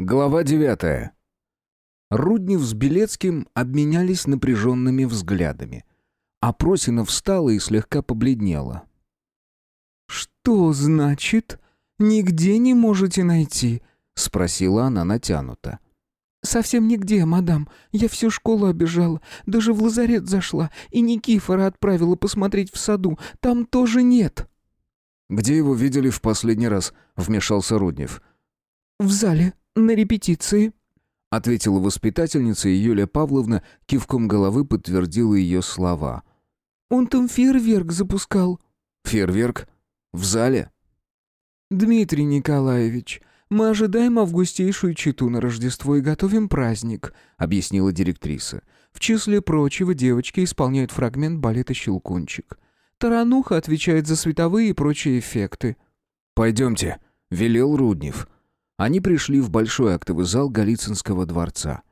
Глава девятая. Руднев с Белецким обменялись напряженными взглядами. А Просина встала и слегка побледнела. «Что значит, нигде не можете найти?» — спросила она натянуто. «Совсем нигде, мадам. Я всю школу обижала, даже в лазарет зашла, и Никифора отправила посмотреть в саду. Там тоже нет». «Где его видели в последний раз?» — вмешался Руднев. «В зале, на репетиции», — ответила воспитательница, и Юлия Павловна кивком головы подтвердила ее слова. «Он там фейерверк запускал». «Фейерверк? В зале?» «Дмитрий Николаевич, мы ожидаем августейшую читу на Рождество и готовим праздник», — объяснила директриса. «В числе прочего девочки исполняют фрагмент балета «Щелкунчик». Тарануха отвечает за световые и прочие эффекты». «Пойдемте», — велел Руднев. Они пришли в большой актовый зал Голицынского дворца.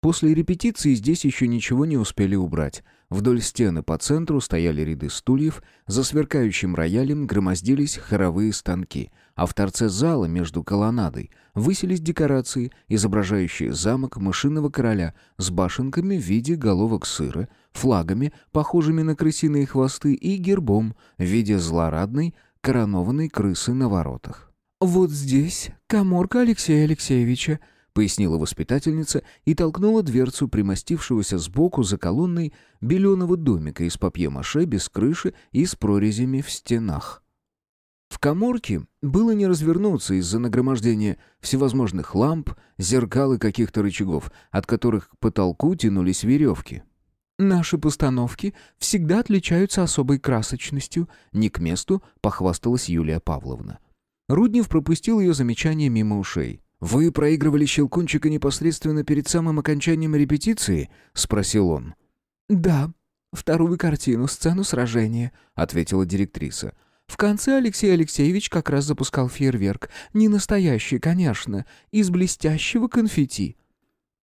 После репетиции здесь еще ничего не успели убрать. Вдоль стены по центру стояли ряды стульев, за сверкающим роялем громоздились хоровые станки, а в торце зала между колоннадой высились декорации, изображающие замок мышиного короля с башенками в виде головок сыра, флагами, похожими на крысиные хвосты, и гербом в виде злорадной коронованной крысы на воротах. «Вот здесь коморка Алексея Алексеевича», — пояснила воспитательница и толкнула дверцу примостившегося сбоку за колонной беленого домика из папье-маше без крыши и с прорезями в стенах. В коморке было не развернуться из-за нагромождения всевозможных ламп, зеркал и каких-то рычагов, от которых к потолку тянулись веревки. «Наши постановки всегда отличаются особой красочностью», — не к месту похвасталась Юлия Павловна. Руднев пропустил ее замечание мимо ушей. «Вы проигрывали Щелкунчика непосредственно перед самым окончанием репетиции?» — спросил он. «Да, вторую картину, сцену сражения», — ответила директриса. «В конце Алексей Алексеевич как раз запускал фейерверк. Не настоящий, конечно, из блестящего конфетти».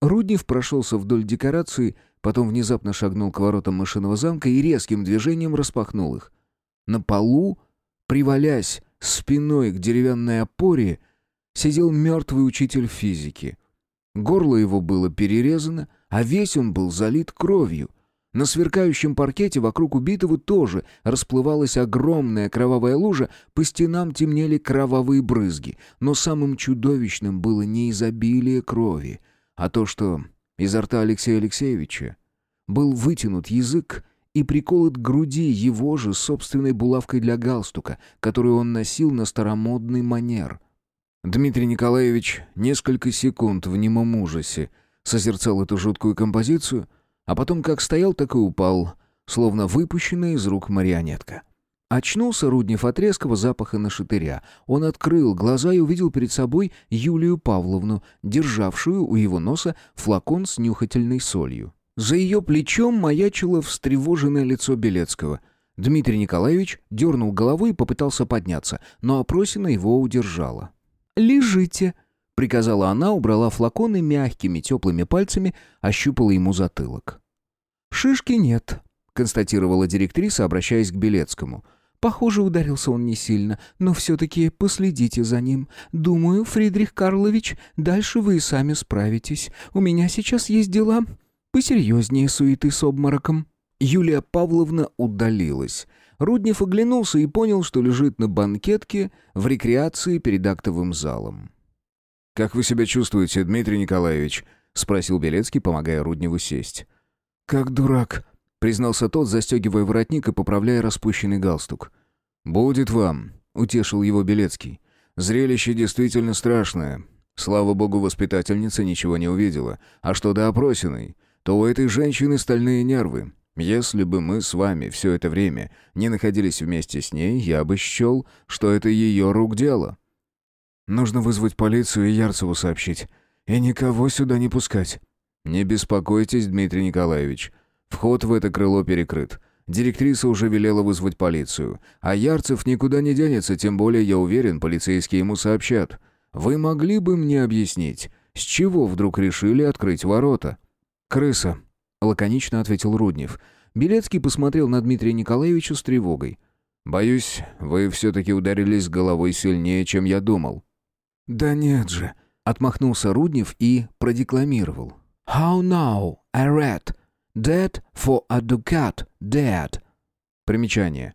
Руднев прошелся вдоль декорации, потом внезапно шагнул к воротам машинного замка и резким движением распахнул их. На полу, привалясь спиной к деревянной опоре сидел мертвый учитель физики. Горло его было перерезано, а весь он был залит кровью. На сверкающем паркете вокруг убитого тоже расплывалась огромная кровавая лужа, по стенам темнели кровавые брызги. Но самым чудовищным было не изобилие крови, а то, что изо рта Алексея Алексеевича был вытянут язык, и приколот к груди его же собственной булавкой для галстука, которую он носил на старомодный манер. Дмитрий Николаевич несколько секунд в немом ужасе созерцал эту жуткую композицию, а потом как стоял, так и упал, словно выпущенная из рук марионетка. Очнулся Руднев от резкого запаха на шатыря. Он открыл глаза и увидел перед собой Юлию Павловну, державшую у его носа флакон с нюхательной солью. За ее плечом маячило встревоженное лицо Белецкого. Дмитрий Николаевич дернул головой и попытался подняться, но Опросина его удержала. «Лежите», — приказала она, убрала флакон и мягкими теплыми пальцами ощупала ему затылок. «Шишки нет», — констатировала директриса, обращаясь к Белецкому. «Похоже, ударился он не сильно, но все-таки последите за ним. Думаю, Фридрих Карлович, дальше вы и сами справитесь. У меня сейчас есть дела, Посерьезнее суеты с обмороком». Юлия Павловна удалилась. Руднев оглянулся и понял, что лежит на банкетке в рекреации перед актовым залом. «Как вы себя чувствуете, Дмитрий Николаевич?» — спросил Белецкий, помогая Рудневу сесть. «Как дурак», — признался тот, застегивая воротник и поправляя распущенный галстук. «Будет вам», — утешил его Белецкий. «Зрелище действительно страшное. Слава богу, воспитательница ничего не увидела. А что до опросиной? То у этой женщины стальные нервы. Если бы мы с вами все это время не находились вместе с ней, я бы счел, что это ее рук дело. Нужно вызвать полицию и Ярцеву сообщить. И никого сюда не пускать. Не беспокойтесь, Дмитрий Николаевич. Вход в это крыло перекрыт. Директриса уже велела вызвать полицию. А Ярцев никуда не денется, тем более, я уверен, полицейские ему сообщат. Вы могли бы мне объяснить, с чего вдруг решили открыть ворота?» «Крыса», — лаконично ответил Руднев. Белецкий посмотрел на Дмитрия Николаевича с тревогой. «Боюсь, вы все-таки ударились головой сильнее, чем я думал». «Да нет же», Отмахнулся Руднев и продекламировал. «How now, I read. Dead for a ducat, dead». Примечание.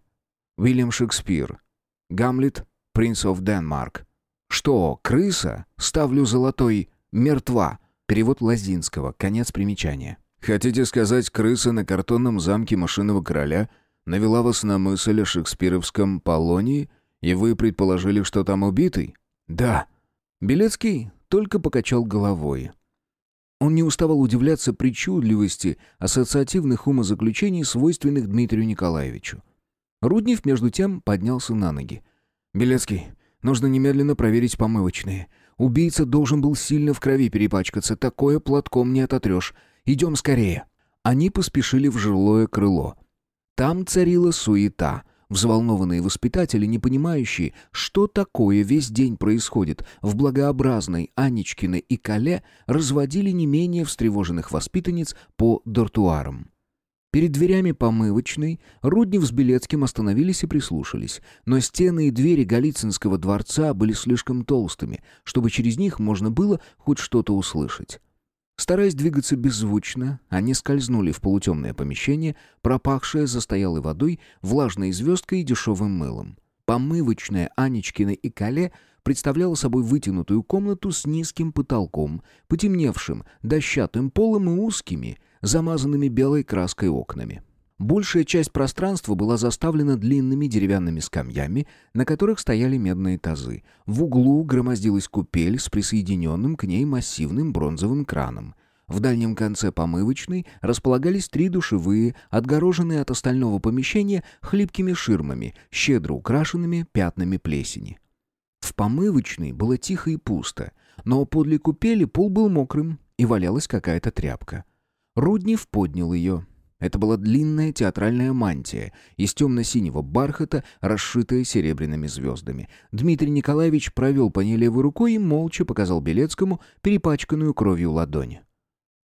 Уильям Шекспир. Гамлет, принц of Denmark. Что, крыса? Ставлю золотой. Мертва. Перевод Лазинского. Конец примечания. Хотите сказать, крыса на картонном замке машинного короля навела вас на мысль о шекспировском Полонии, и вы предположили, что там убитый? Да. Белецкий только покачал головой. Он не уставал удивляться причудливости ассоциативных умозаключений, свойственных Дмитрию Николаевичу. Руднев, между тем, поднялся на ноги. «Белецкий, нужно немедленно проверить помывочные. Убийца должен был сильно в крови перепачкаться, такое платком не ототрешь. Идем скорее». Они поспешили в жилое крыло. Там царила суета. Взволнованные воспитатели, не понимающие, что такое весь день происходит, в благообразной Анечкиной и Кале разводили не менее встревоженных воспитанниц по дортуарам. Перед дверями помывочной Руднев с Белецким остановились и прислушались, но стены и двери Голицынского дворца были слишком толстыми, чтобы через них можно было хоть что-то услышать. Стараясь двигаться беззвучно, они скользнули в полутемное помещение, пропахшее застоялой водой, влажной звездкой и дешевым мылом. Помывочная Анечкина и Кале представляла собой вытянутую комнату с низким потолком, потемневшим, дощатым полом и узкими, замазанными белой краской окнами. Большая часть пространства была заставлена длинными деревянными скамьями, на которых стояли медные тазы. В углу громоздилась купель с присоединенным к ней массивным бронзовым краном. В дальнем конце помывочной располагались три душевые, отгороженные от остального помещения хлипкими ширмами, щедро украшенными пятнами плесени. В помывочной было тихо и пусто, но подле купели пол был мокрым, и валялась какая-то тряпка. Руднев поднял ее, это была длинная театральная мантия из темно-синего бархата, расшитая серебряными звездами. Дмитрий Николаевич провел по ней левой рукой и молча показал Белецкому перепачканную кровью ладонь.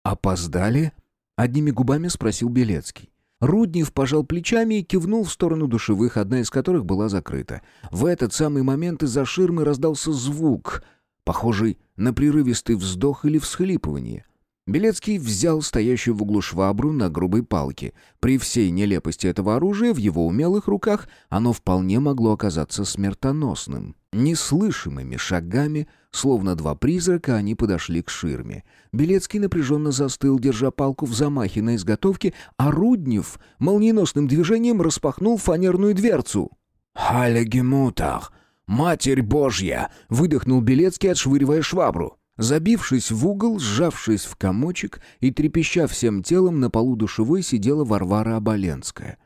«Опоздали?» — одними губами спросил Белецкий. Руднев пожал плечами и кивнул в сторону душевых, одна из которых была закрыта. В этот самый момент из-за ширмы раздался звук, похожий на прерывистый вздох или всхлипывание — Белецкий взял стоящую в углу швабру на грубой палке. При всей нелепости этого оружия в его умелых руках оно вполне могло оказаться смертоносным. Неслышимыми шагами, словно два призрака, они подошли к ширме. Белецкий напряженно застыл, держа палку в замахе на изготовке, а Руднев молниеносным движением распахнул фанерную дверцу. «Халегемутах! Матерь Божья!» — выдохнул Белецкий, отшвыривая швабру. Забившись в угол, сжавшись в комочек и трепеща всем телом, на полу душевой сидела Варвара Оболенская.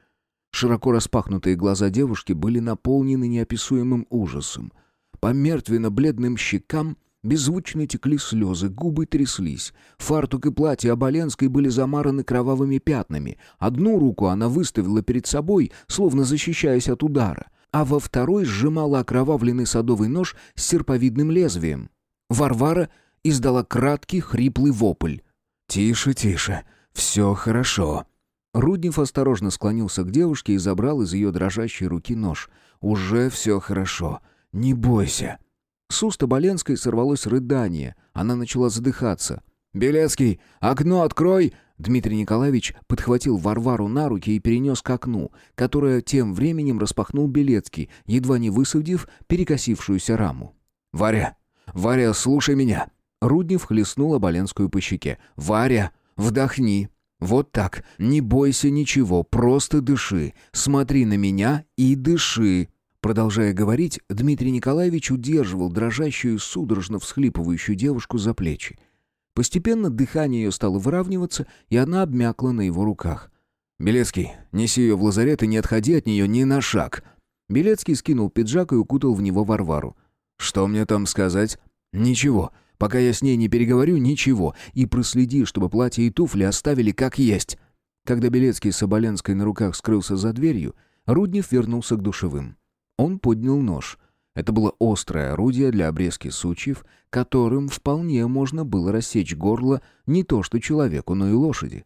Широко распахнутые глаза девушки были наполнены неописуемым ужасом. По мертвенно-бледным щекам беззвучно текли слезы, губы тряслись. Фартук и платье Оболенской были замараны кровавыми пятнами. Одну руку она выставила перед собой, словно защищаясь от удара, а во второй сжимала окровавленный садовый нож с серповидным лезвием. Варвара издала краткий хриплый вопль. «Тише, тише, все хорошо». Руднев осторожно склонился к девушке и забрал из ее дрожащей руки нож. «Уже все хорошо. Не бойся». С уст Оболенской сорвалось рыдание. Она начала задыхаться. «Белецкий, окно открой!» Дмитрий Николаевич подхватил Варвару на руки и перенес к окну, которое тем временем распахнул Белецкий, едва не высадив перекосившуюся раму. «Варя, «Варя, слушай меня!» Руднев хлестнул Оболенскую по щеке. «Варя, вдохни!» «Вот так. Не бойся ничего, просто дыши. Смотри на меня и дыши». Продолжая говорить, Дмитрий Николаевич удерживал дрожащую, судорожно всхлипывающую девушку за плечи. Постепенно дыхание ее стало выравниваться, и она обмякла на его руках. «Белецкий, неси ее в лазарет и не отходи от нее ни на шаг». Белецкий скинул пиджак и укутал в него Варвару. «Что мне там сказать?» «Ничего. Пока я с ней не переговорю, ничего. И проследи, чтобы платье и туфли оставили как есть». Когда Белецкий с Соболенской на руках скрылся за дверью, Руднев вернулся к душевым. Он поднял нож. Это было острое орудие для обрезки сучьев, которым вполне можно было рассечь горло не то что человеку, но и лошади.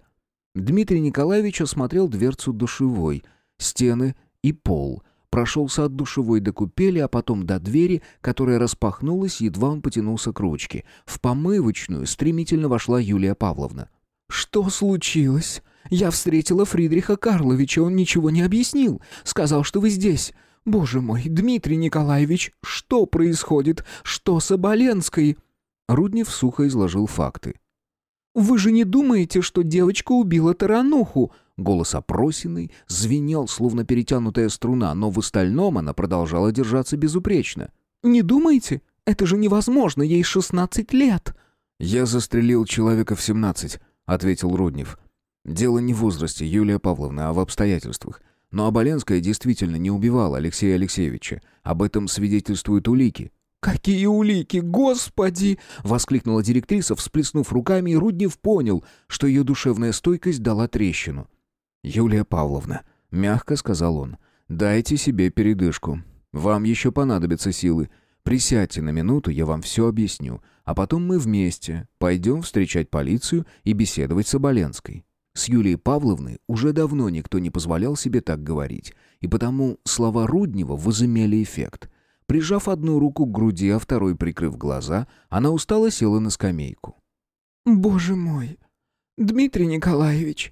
Дмитрий Николаевич осмотрел дверцу душевой, стены и пол — прошелся от душевой до купели, а потом до двери, которая распахнулась, едва он потянулся к ручке. В помывочную стремительно вошла Юлия Павловна. «Что случилось? Я встретила Фридриха Карловича, он ничего не объяснил. Сказал, что вы здесь. Боже мой, Дмитрий Николаевич, что происходит? Что с Оболенской?» Руднев сухо изложил факты. «Вы же не думаете, что девочка убила Тарануху?» Голос опросенный звенел, словно перетянутая струна, но в остальном она продолжала держаться безупречно. «Не думаете? Это же невозможно, ей шестнадцать лет!» «Я застрелил человека в семнадцать», — ответил Руднев. «Дело не в возрасте, Юлия Павловна, а в обстоятельствах. Но Оболенская действительно не убивала Алексея Алексеевича. Об этом свидетельствуют улики». «Какие улики, господи!» — воскликнула директриса, всплеснув руками, и Руднев понял, что ее душевная стойкость дала трещину. «Юлия Павловна», — мягко сказал он, — «дайте себе передышку. Вам еще понадобятся силы. Присядьте на минуту, я вам все объясню, а потом мы вместе пойдем встречать полицию и беседовать с Оболенской». С Юлией Павловной уже давно никто не позволял себе так говорить, и потому слова Руднева возымели эффект. Прижав одну руку к груди, а второй прикрыв глаза, она устало села на скамейку. «Боже мой! Дмитрий Николаевич!»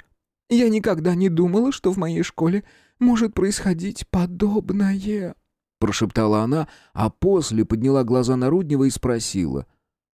Я никогда не думала, что в моей школе может происходить подобное», — прошептала она, а после подняла глаза на Руднева и спросила.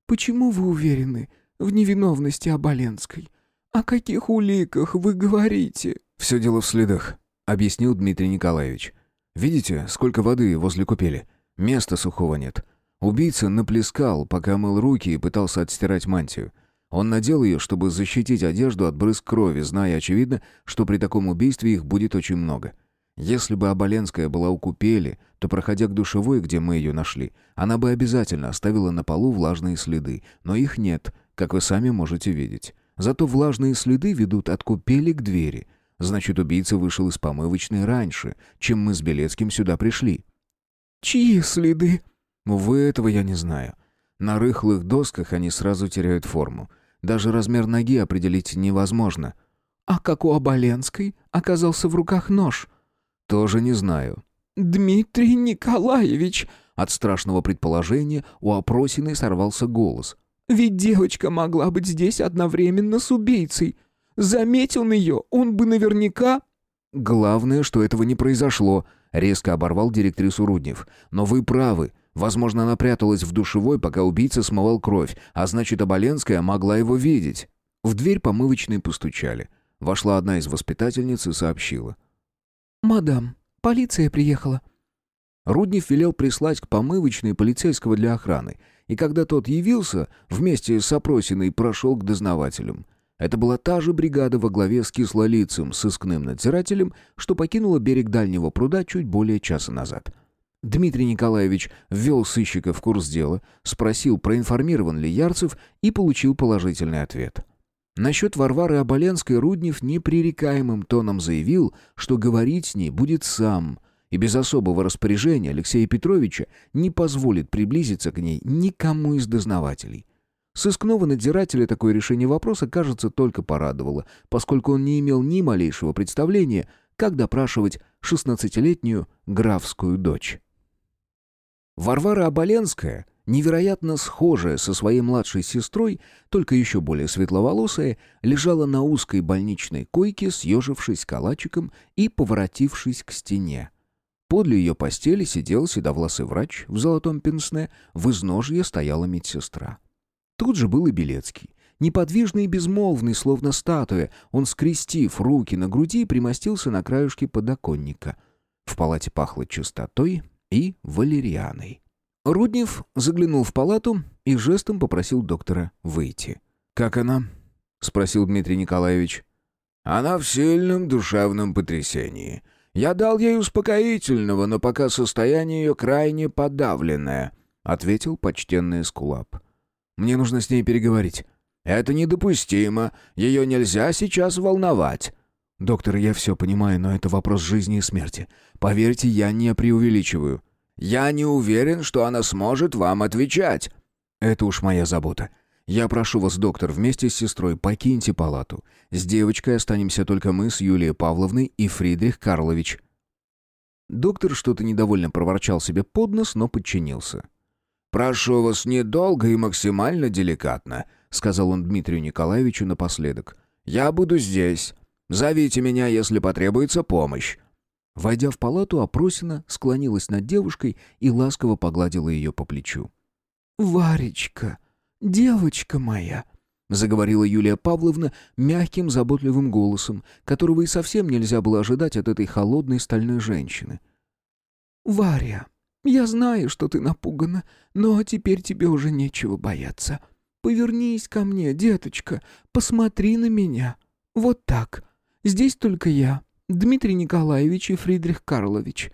«Почему вы уверены в невиновности Оболенской? О каких уликах вы говорите?» «Все дело в следах», — объяснил Дмитрий Николаевич. «Видите, сколько воды возле купели? Места сухого нет. Убийца наплескал, пока мыл руки и пытался отстирать мантию. Он надел ее, чтобы защитить одежду от брызг крови, зная, очевидно, что при таком убийстве их будет очень много. Если бы Оболенская была у купели, то, проходя к душевой, где мы ее нашли, она бы обязательно оставила на полу влажные следы, но их нет, как вы сами можете видеть. Зато влажные следы ведут от купели к двери. Значит, убийца вышел из помывочной раньше, чем мы с Белецким сюда пришли. «Чьи следы?» «Вы этого я не знаю. На рыхлых досках они сразу теряют форму. Даже размер ноги определить невозможно. А как у Оболенской оказался в руках нож? Тоже не знаю. Дмитрий Николаевич, от страшного предположения у опросиной сорвался голос. Ведь девочка могла быть здесь одновременно с убийцей. Заметил ее, он бы наверняка... Главное, что этого не произошло, резко оборвал директрису Руднев. Но вы правы. Возможно, она пряталась в душевой, пока убийца смывал кровь, а значит, Оболенская могла его видеть. В дверь помывочной постучали. Вошла одна из воспитательниц и сообщила. «Мадам, полиция приехала». Руднев велел прислать к помывочной полицейского для охраны, и когда тот явился, вместе с опросиной прошел к дознавателям. Это была та же бригада во главе с кислолицым сыскным надзирателем, что покинула берег дальнего пруда чуть более часа назад. Дмитрий Николаевич ввел сыщика в курс дела, спросил, проинформирован ли Ярцев, и получил положительный ответ. Насчет Варвары Оболенской Руднев непререкаемым тоном заявил, что говорить с ней будет сам, и без особого распоряжения Алексея Петровича не позволит приблизиться к ней никому из дознавателей. Сыскного надзирателя такое решение вопроса, кажется, только порадовало, поскольку он не имел ни малейшего представления, как допрашивать шестнадцатилетнюю графскую дочь. Варвара Оболенская, невероятно схожая со своей младшей сестрой, только еще более светловолосая, лежала на узкой больничной койке, съежившись калачиком и поворотившись к стене. Подле ее постели сидел седовласый врач в золотом пенсне, в изножье стояла медсестра. Тут же был и Белецкий. Неподвижный и безмолвный, словно статуя, он, скрестив руки на груди, примостился на краюшке подоконника. В палате пахло чистотой, и валерианой. Руднев заглянул в палату и жестом попросил доктора выйти. «Как она?» — спросил Дмитрий Николаевич. «Она в сильном душевном потрясении. Я дал ей успокоительного, но пока состояние ее крайне подавленное», — ответил почтенный Эскулап. «Мне нужно с ней переговорить». «Это недопустимо. Ее нельзя сейчас волновать». «Доктор, я все понимаю, но это вопрос жизни и смерти. Поверьте, я не преувеличиваю». «Я не уверен, что она сможет вам отвечать». «Это уж моя забота. Я прошу вас, доктор, вместе с сестрой покиньте палату. С девочкой останемся только мы с Юлией Павловной и Фридрих Карлович». Доктор что-то недовольно проворчал себе под нос, но подчинился. «Прошу вас недолго и максимально деликатно», — сказал он Дмитрию Николаевичу напоследок. «Я буду здесь. Зовите меня, если потребуется помощь». Войдя в палату, Опросина склонилась над девушкой и ласково погладила ее по плечу. «Варечка, девочка моя», — заговорила Юлия Павловна мягким, заботливым голосом, которого и совсем нельзя было ожидать от этой холодной стальной женщины. «Варя, я знаю, что ты напугана, но теперь тебе уже нечего бояться. Повернись ко мне, деточка, посмотри на меня. Вот так. Здесь только я, Дмитрий Николаевич и Фридрих Карлович».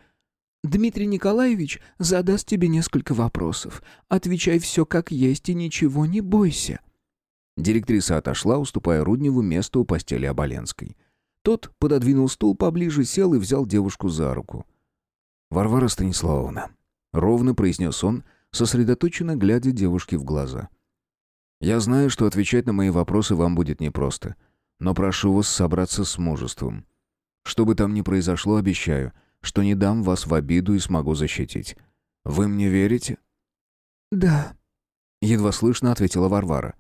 Дмитрий Николаевич задаст тебе несколько вопросов. Отвечай все как есть и ничего не бойся. Директриса отошла, уступая Рудневу место у постели Оболенской. Тот пододвинул стул поближе, сел и взял девушку за руку. «Варвара Станиславовна», — ровно произнес он, сосредоточенно глядя девушке в глаза. «Я знаю, что отвечать на мои вопросы вам будет непросто, но прошу вас собраться с мужеством. Что бы там ни произошло, обещаю, что не дам вас в обиду и смогу защитить. Вы мне верите?» «Да», — едва слышно ответила Варвара.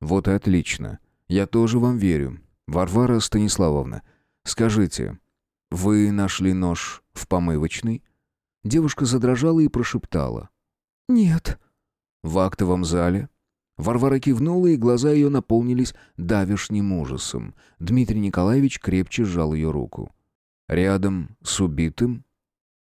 «Вот и отлично. Я тоже вам верю. Варвара Станиславовна, скажите, вы нашли нож в помывочной?» Девушка задрожала и прошептала. «Нет». «В актовом зале?» Варвара кивнула, и глаза ее наполнились давешним ужасом. Дмитрий Николаевич крепче сжал ее руку. «Рядом с убитым?»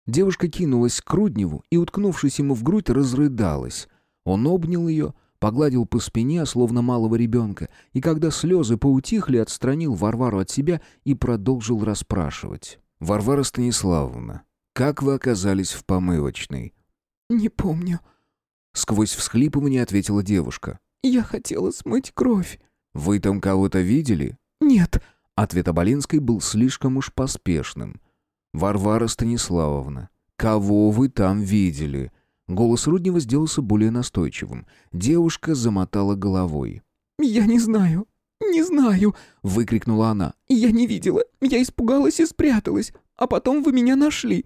Девушка кинулась к Рудневу и, уткнувшись ему в грудь, разрыдалась. Он обнял ее, погладил по спине, словно малого ребенка, и когда слезы поутихли, отстранил Варвару от себя и продолжил расспрашивать. «Варвара Станиславовна, как вы оказались в помывочной?» «Не помню», — сквозь всхлипывание ответила девушка. «Я хотела смыть кровь». «Вы там кого-то видели?» «Нет». Ответ Аболинской был слишком уж поспешным. «Варвара Станиславовна, кого вы там видели?» Голос Руднева сделался более настойчивым. Девушка замотала головой. «Я не знаю, не знаю!» — выкрикнула она. «Я не видела, я испугалась и спряталась, а потом вы меня нашли!»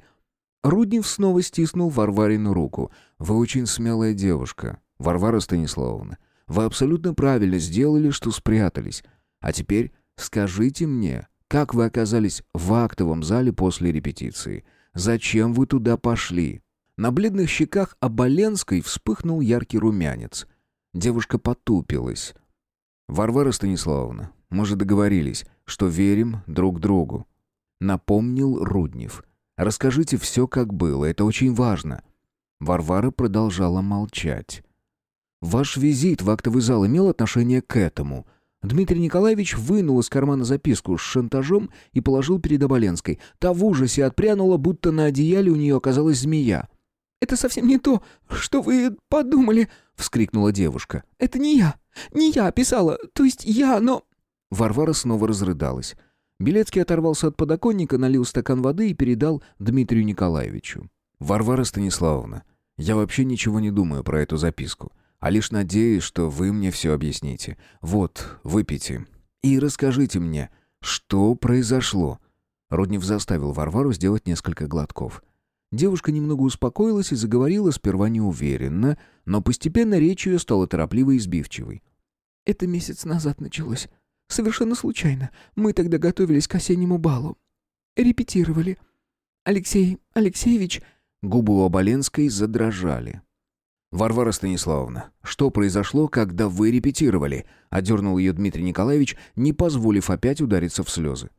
Руднев снова стиснул Варварину руку. «Вы очень смелая девушка, Варвара Станиславовна. Вы абсолютно правильно сделали, что спрятались. А теперь скажите мне, как вы оказались в актовом зале после репетиции? Зачем вы туда пошли?» На бледных щеках Оболенской вспыхнул яркий румянец. Девушка потупилась. «Варвара Станиславовна, мы же договорились, что верим друг другу». Напомнил Руднев. «Расскажите все, как было, это очень важно». Варвара продолжала молчать. «Ваш визит в актовый зал имел отношение к этому?» Дмитрий Николаевич вынул из кармана записку с шантажом и положил перед Оболенской. Та в ужасе отпрянула, будто на одеяле у нее оказалась змея. «Это совсем не то, что вы подумали!» — вскрикнула девушка. «Это не я! Не я писала! То есть я, но...» Варвара снова разрыдалась. Белецкий оторвался от подоконника, налил стакан воды и передал Дмитрию Николаевичу. «Варвара Станиславовна, я вообще ничего не думаю про эту записку, а лишь надеюсь, что вы мне все объясните. Вот, выпейте. И расскажите мне, что произошло?» Руднев заставил Варвару сделать несколько глотков. Девушка немного успокоилась и заговорила сперва неуверенно, но постепенно речь ее стала торопливой и избивчивой. «Это месяц назад началось. Совершенно случайно. Мы тогда готовились к осеннему балу. Репетировали. Алексей Алексеевич...» Губы у Оболенской задрожали. «Варвара Станиславовна, что произошло, когда вы репетировали?» — одернул ее Дмитрий Николаевич, не позволив опять удариться в слезы.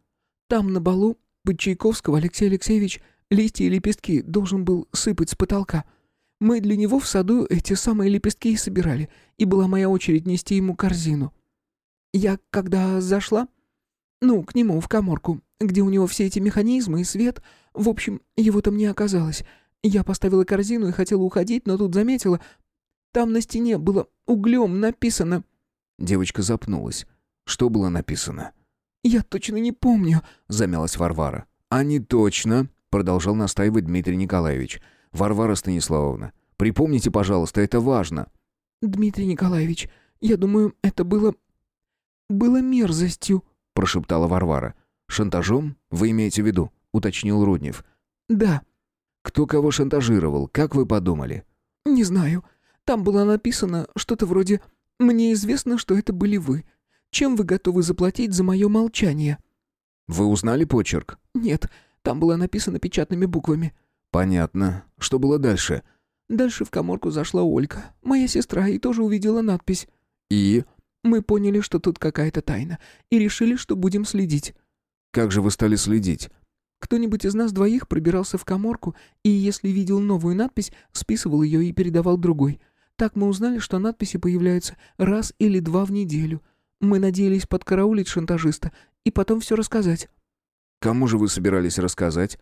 «Там, на балу, под Чайковского Алексей Алексеевич Листья и лепестки должен был сыпать с потолка. Мы для него в саду эти самые лепестки и собирали, и была моя очередь нести ему корзину. Я, когда зашла, ну, к нему, в коморку, где у него все эти механизмы и свет, в общем, его там не оказалось. Я поставила корзину и хотела уходить, но тут заметила, там на стене было углем написано... Девочка запнулась. Что было написано? «Я точно не помню», — замялась Варвара. «А не точно», продолжал настаивать Дмитрий Николаевич. «Варвара Станиславовна, припомните, пожалуйста, это важно». «Дмитрий Николаевич, я думаю, это было... было мерзостью», прошептала Варвара. «Шантажом вы имеете в виду?» — уточнил Руднев. «Да». Кто кого шантажировал, как вы подумали?» «Не знаю. Там было написано что-то вроде «Мне известно, что это были вы. Чем вы готовы заплатить за мое молчание?» «Вы узнали почерк?» «Нет, там было написано печатными буквами». «Понятно. Что было дальше?» Дальше в коморку зашла Олька, моя сестра, и тоже увидела надпись. «И?» Мы поняли, что тут какая-то тайна, и решили, что будем следить. «Как же вы стали следить?» Кто-нибудь из нас двоих пробирался в коморку, и если видел новую надпись, списывал ее и передавал другой. Так мы узнали, что надписи появляются раз или два в неделю. Мы надеялись подкараулить шантажиста и потом все рассказать. «Кому же вы собирались рассказать?»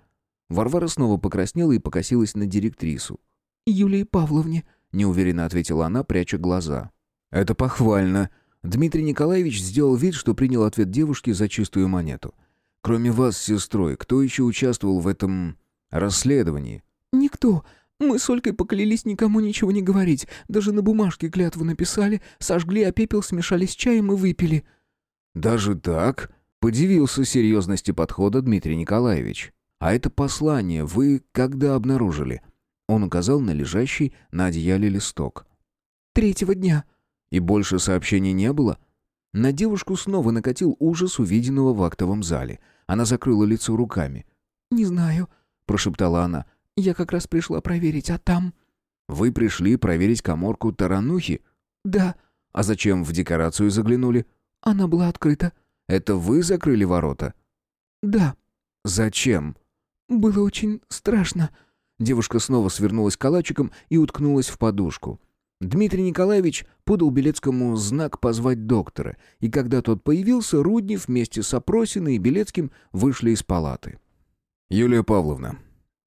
Варвара снова покраснела и покосилась на директрису. «Юлии Павловне», — неуверенно ответила она, пряча глаза. «Это похвально». Дмитрий Николаевич сделал вид, что принял ответ девушки за чистую монету. «Кроме вас с сестрой, кто еще участвовал в этом расследовании?» «Никто. Мы с Олькой поклялись никому ничего не говорить. Даже на бумажке клятву написали, сожгли, а пепел смешали с чаем и выпили». «Даже так?» — подивился серьезности подхода Дмитрий Николаевич. «А это послание вы когда обнаружили?» Он указал на лежащий на одеяле листок. «Третьего дня». «И больше сообщений не было?» На девушку снова накатил ужас увиденного в актовом зале. Она закрыла лицо руками. «Не знаю», — прошептала она. «Я как раз пришла проверить, а там...» «Вы пришли проверить коморку Таранухи?» «Да». «А зачем в декорацию заглянули?» «Она была открыта». «Это вы закрыли ворота?» «Да». «Зачем?» «Было очень страшно». Девушка снова свернулась калачиком и уткнулась в подушку. Дмитрий Николаевич подал Белецкому знак позвать доктора, и когда тот появился, Руднев вместе с Опросиной и Белецким вышли из палаты. «Юлия Павловна,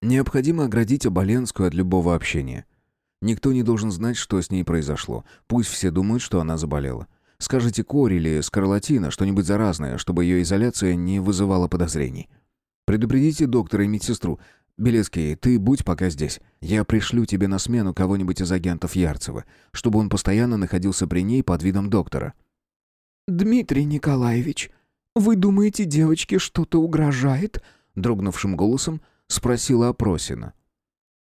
необходимо оградить Оболенскую от любого общения. Никто не должен знать, что с ней произошло. Пусть все думают, что она заболела. Скажите корь или скарлатина, что-нибудь заразное, чтобы ее изоляция не вызывала подозрений. Предупредите доктора и медсестру. «Белецкий, ты будь пока здесь. Я пришлю тебе на смену кого-нибудь из агентов Ярцева, чтобы он постоянно находился при ней под видом доктора». «Дмитрий Николаевич, вы думаете, девочке что-то угрожает?» Дрогнувшим голосом спросила Опросина.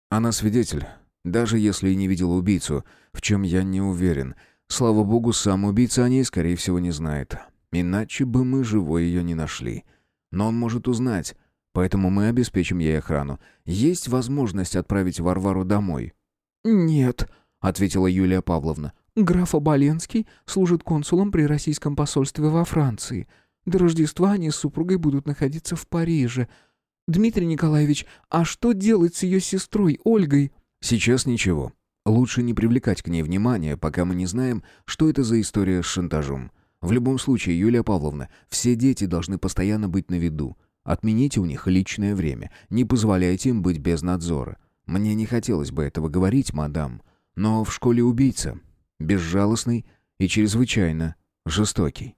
«Она свидетель, даже если и не видела убийцу, в чем я не уверен. Слава богу, сам убийца о ней, скорее всего, не знает. Иначе бы мы живой ее не нашли. Но он может узнать, Поэтому мы обеспечим ей охрану. Есть возможность отправить Варвару домой?» «Нет», — ответила Юлия Павловна. «Граф Оболенский служит консулом при российском посольстве во Франции. До Рождества они с супругой будут находиться в Париже. Дмитрий Николаевич, а что делать с ее сестрой Ольгой?» «Сейчас ничего. Лучше не привлекать к ней внимания, пока мы не знаем, что это за история с шантажом. В любом случае, Юлия Павловна, все дети должны постоянно быть на виду. Отмените у них личное время, не позволяйте им быть без надзора. Мне не хотелось бы этого говорить, мадам, но в школе убийца. Безжалостный и чрезвычайно жестокий.